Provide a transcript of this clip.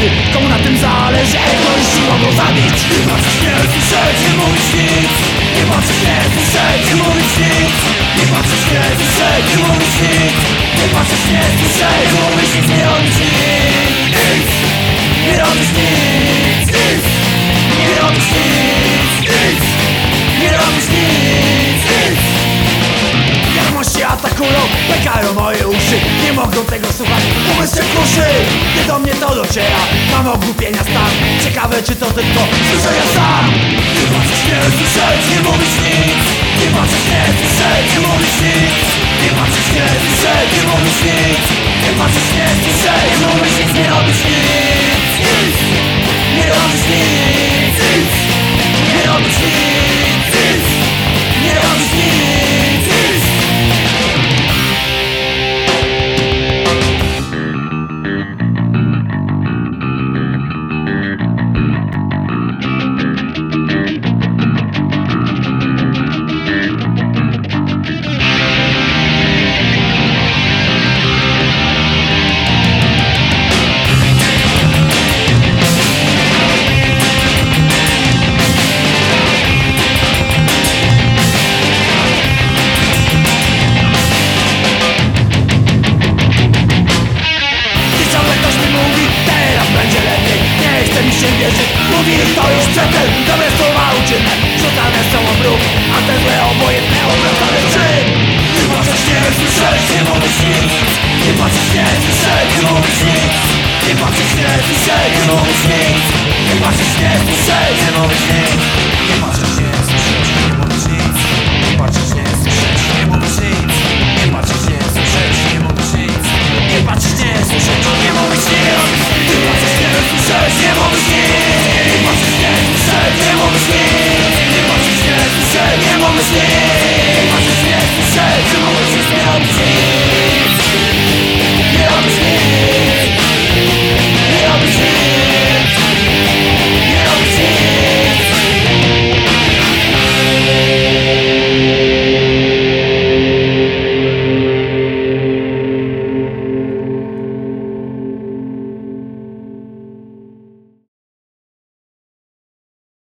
zasady Komu na tym zależy, to siłą go zabić. Nie patrzysz, nie słyszeć, nie mówisz nic. Nie patrzysz, nie słyszeć, nie mówisz nic. Nie patrzysz, nie słyszeć, nie mówisz nic. Nie patrzysz, nie słyszeć, nie mówisz nic, nie robisz nic. Nie mogą tego słuchać, umysł się kuszy Gdy do mnie to dociera, mam ogłupienia stan. Ciekawe czy to tylko słyszę ja sam. Nie patrzysz, nie słyszeć, nie mówisz nic. Nie patrzysz, nie słyszeć, nie mówisz nic. Nie patrzysz, nie słyszeć, nie mówisz nic. Nie patrzysz, nie słyszeć, to przedtem Dobre słowa uczynek, rzucane są o bruk A te złe obojętne obracane czyn Nie patrzysz, nie słyszeć, nie mówisz nic. Nie patrzysz, nie słyszeć, nie mówisz nic. Nie patrzysz, nie słyszeć, nie mówisz nic. Nie patrzysz, nie słyszeć, nie mówisz nic você.